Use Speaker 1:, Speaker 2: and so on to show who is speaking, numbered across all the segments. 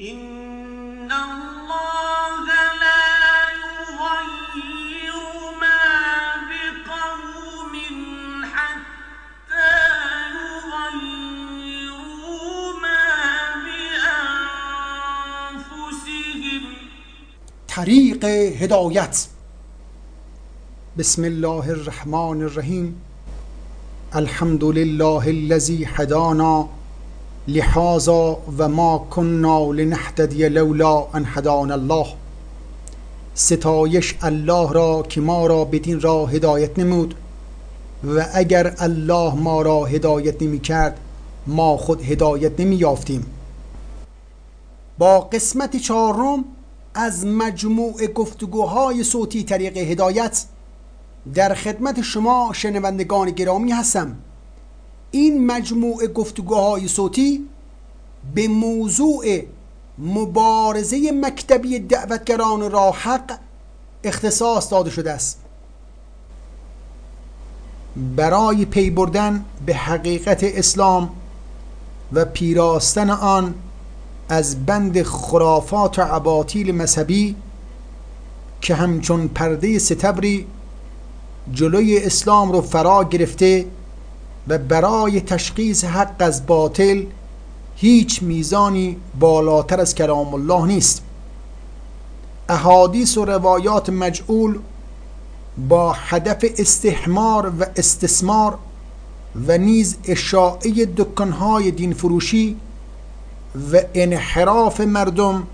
Speaker 1: طریق هدایت. بسم الله الرحمن الرحیم. الحمد لله الذي هدانا. لهذا و ما كنا لنهتدي لولا ان هدانا الله. ستایش الله را که ما را بدین راه هدایت نمود و اگر الله ما را هدایت نمی کرد ما خود هدایت نمی یافتیم با قسمت چهارم از مجموع گفتگوهای صوتی طریق هدایت در خدمت شما شنوندگان گرامی هستم. این مجموع گفتگوهای صوتی به موضوع مبارزه مکتبی دعوتگران راه حق اختصاص داده شده است. برای پی بردن به حقیقت اسلام و پیراستن آن از بند خرافات و عباطیل مذهبی که همچون پرده ستبری جلوی اسلام رو فرا گرفته و برای تشخیص حق از باطل هیچ میزانی بالاتر از کلام الله نیست. احادیث و روایات مجعول با هدف استحمار و استثمار و نیز اشاعه دکانهای دین فروشی و انحراف مردم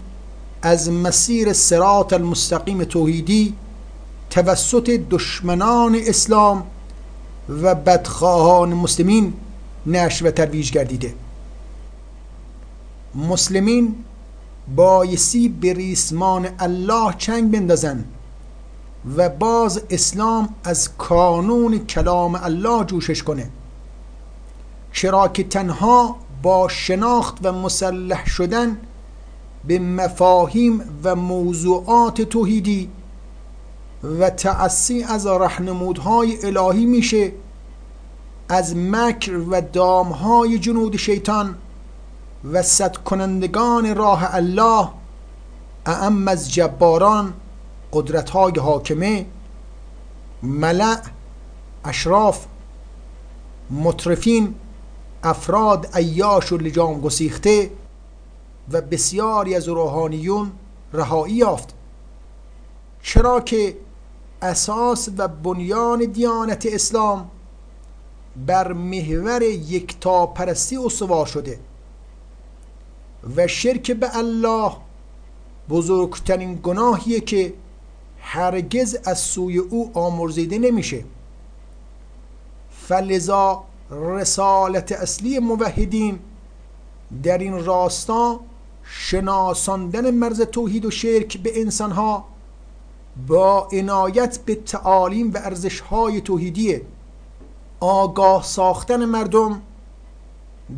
Speaker 1: از مسیر سرات المستقیم توحیدی توسط دشمنان اسلام و بدخواهان مسلمین نشر و ترویج گردیده. مسلمین بایستی به ریسمان الله چنگ بندازن و باز اسلام از کانون کلام الله جوشش کنه. چرا که تنها با شناخت و مسلح شدن به مفاهیم و موضوعات توحیدی و تعصی از رهنمودهای الهی میشه از مکر و دامهای جنود شیطان و صد کنندگان راه الله اعم از جباران قدرتهای حاکمه ملع اشراف مطرفین افراد ایاش و لجام گسیخته و بسیاری از روحانیون رهایی یافت. چرا که اساس و بنیان دیانت اسلام بر محور یکتا پرستی استوار شده و شرک به الله بزرگترین گناهیه که هرگز از سوی او آمرزیده نمیشه. فلذا رسالت اصلی موحدین در این راستا شناساندن مرز توحید و شرک به انسانها با عنایت به تعالیم و ارزشهای توحیدیه. آگاه ساختن مردم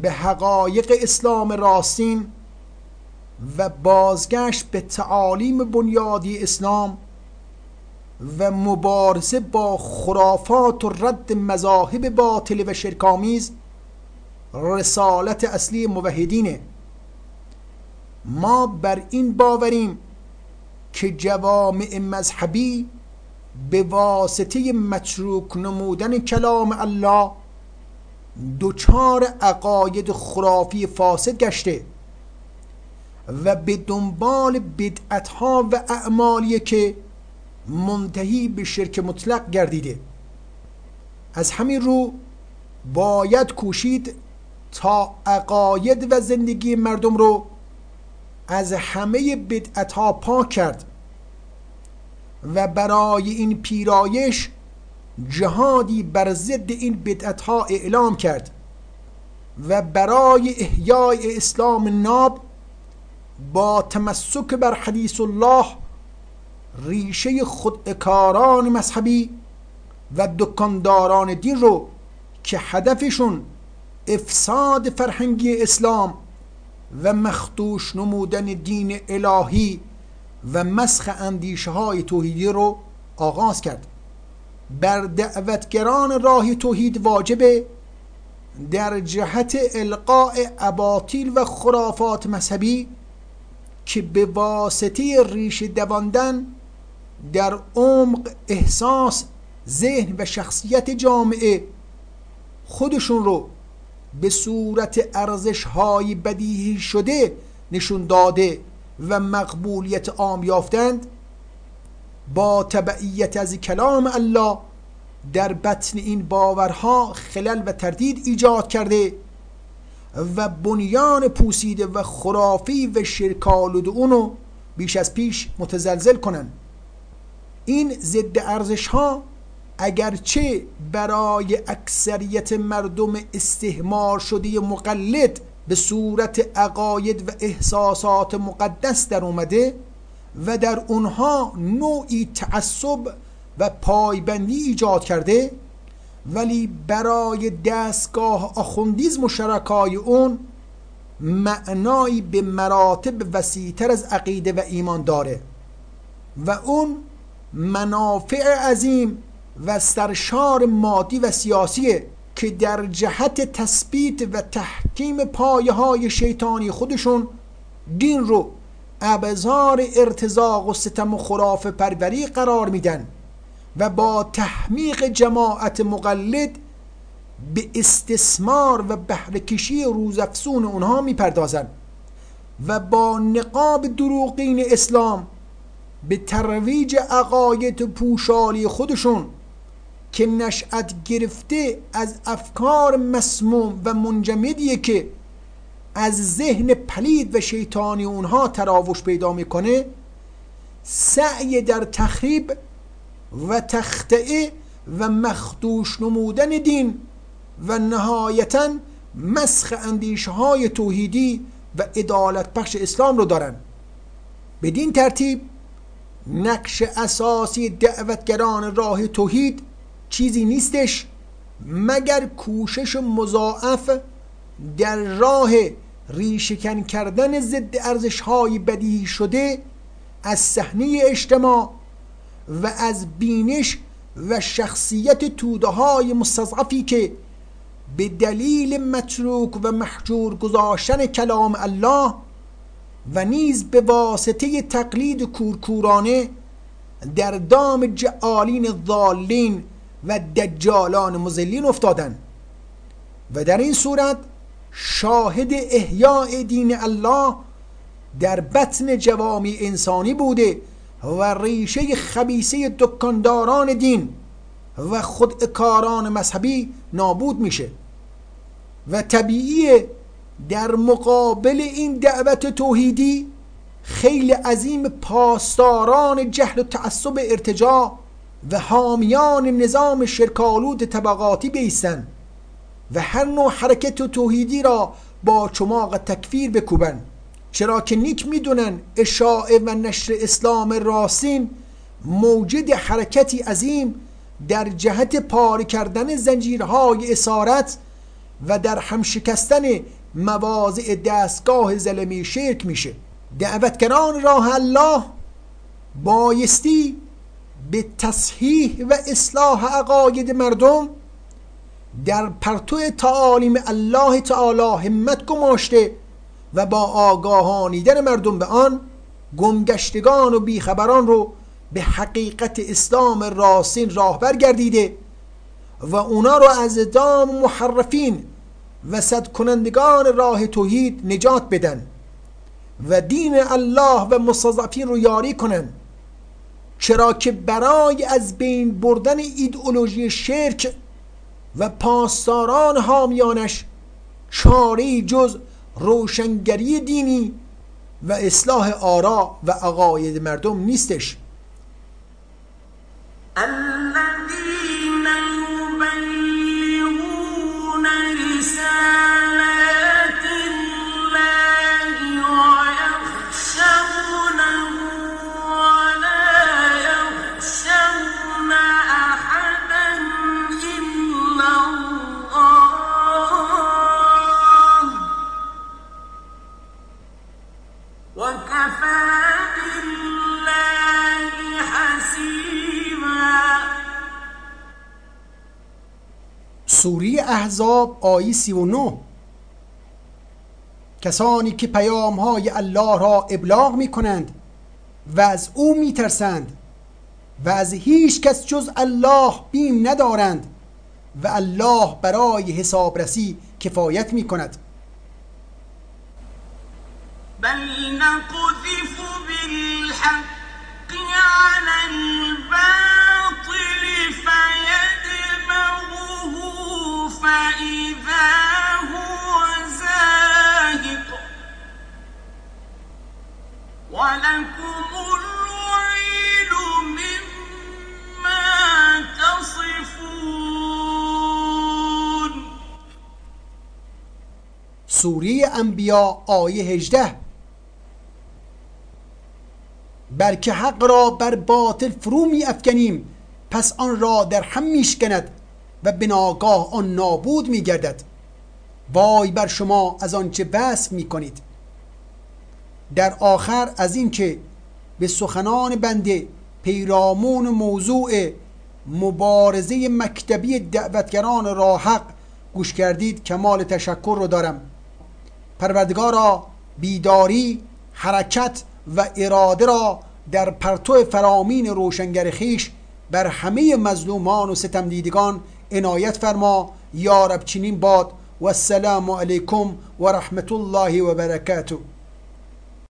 Speaker 1: به حقایق اسلام راستین و بازگشت به تعالیم بنیادی اسلام و مبارزه با خرافات و رد مذاهب باطل و شرکامیز رسالت اصلی موحدینه. ما بر این باوریم که جوامع مذهبی به واسطه متروک نمودن کلام الله دچار عقاید خرافی فاسد گشته و به دنبال بدعتها و اعمالی که منتهی به شرک مطلق گردیده. از همین رو باید کوشید تا عقاید و زندگی مردم رو از همه بدعتها پاک کرد. و برای این پیرایش جهادی بر ضد این بدعتها اعلام کرد و برای احیای اسلام ناب با تمسک بر حدیث الله ریشه خودکاران مذهبی و دکانداران دین رو که هدفشون افساد فرهنگی اسلام و مختوش نمودن دین الهی و مسخ اندیشه های توحیدی رو آغاز کرد. بر دعوتگران راه توحید واجبه در جهت القاء اباطیل و خرافات مذهبی که به واسطه ریشه دواندن در عمق احساس ذهن و شخصیت جامعه خودشون رو به صورت ارزش های بدیهی شده نشون داده. و مقبولیت عام یافتند با تبعیت از کلام الله در بطن این باورها خلل و تردید ایجاد کرده و بنیان پوسیده و خرافی و شرکالود اونو بیش از پیش متزلزل کنند. این ضد ارزش ها اگرچه برای اکثریت مردم استهمار شده مقلد به صورت عقاید و احساسات مقدس در اومده و در اونها نوعی تعصب و پایبندی ایجاد کرده ولی برای دستگاه آخوندیزم و شرکای اون معنایی به مراتب وسیعتر از عقیده و ایمان داره و اون منافع عظیم و سرشار مادی و سیاسیه. که در جهت تثبیت و تحکیم پایه های شیطانی خودشون دین رو ابزار ارتزاق و ستم و خراف پروری قرار میدن و با تحمیق جماعت مقلد به استثمار و بهرهکشی روزافزون اونها می‌پردازن و با نقاب دروغین اسلام به ترویج عقاید پوشالی خودشون که نشأت گرفته از افکار مسموم و منجمدیه که از ذهن پلید و شیطانی اونها تراوش پیدا می‌کنه سعی در تخریب و تخطئه و مخدوش نمودن دین و نهایتا مسخ اندیشه های توحیدی و عدالت بخش اسلام رو دارن. بدین ترتیب نقش اساسی دعوتگران راه توحید چیزی نیستش مگر کوشش مضاعف در راه ریشکن کردن ضد ارزش های بدیهی شده از صحنه اجتماع و از بینش و شخصیت توده های مستضعفی که به دلیل متروک و محجور گذاشتن کلام الله و نیز به واسطه تقلید کورکورانه در دام جعالین ضالین و دجالان مزلین افتادن. و در این صورت شاهد احیاء دین الله در بطن جوامی انسانی بوده و ریشه خبیسه دکانداران دین و خودکاران مذهبی نابود میشه. و طبیعی در مقابل این دعوت توحیدی خیلی عظیم پاسداران جهل و تعصب ارتجاع و حامیان نظام شرکالود طبقاتی بیستن و هر نوع حرکت توحیدی را با چماق تکفیر بکوبن. چرا که نیک می‌دونن اشاعه و نشر اسلام راسین موجد حرکتی عظیم در جهت پاره کردن زنجیرهای اسارت و در هم شکستن مواضع دستگاه زلمی شرک میشه. دعوتگران راه الله بایستی به تصحیح و اصلاح عقاید مردم در پرتو تعالیم الله تعالی همت گماشته و با آگاهانیدن مردم به آن گمگشتگان و بیخبران رو به حقیقت اسلام راسین راهبر گردیده و اونا رو از دام محرفین و صد کنندگان راه توحید نجات بدن و دین الله و مستضعفین رو یاری کنن. چرا که برای از بین بردن ایدئولوژی شرک و پاسداران حامیانش چاره جز روشنگری دینی و اصلاح آرا و عقاید مردم نیستش.
Speaker 2: وكفى بالله حسيبا.
Speaker 1: سوری احزاب آیه 39 کسانی که پیام های الله را ابلاغ می کنند و از او می ترسند و از هیچ کس جز الله بیم ندارند و الله برای حسابرسی کفایت می کند
Speaker 2: نقذف بالحق على الباطل فيدمغه فإذا هو زاهق. ولكم الويل مما تصفون.
Speaker 1: سوره انبیا آیه 18 بلکه حق را بر باطل فرو می افکنیم. پس آن را در هم میشکند و به ناگاه آن نابود می گردد. وای بر شما از آنچه بس می کنید. در آخر از اینکه به سخنان بنده پیرامون موضوع مبارزه مکتبی دعوتگران راه حق گوش کردید کمال تشکر رو دارم. پروردگارا بیداری حرکت و اراده را در پرتو فرامین روشنگر خیش بر همه مظلومان و ستمدیدگان عنایت فرما یا رب چنین باد و السلام علیکم و رحمت الله و برکاته.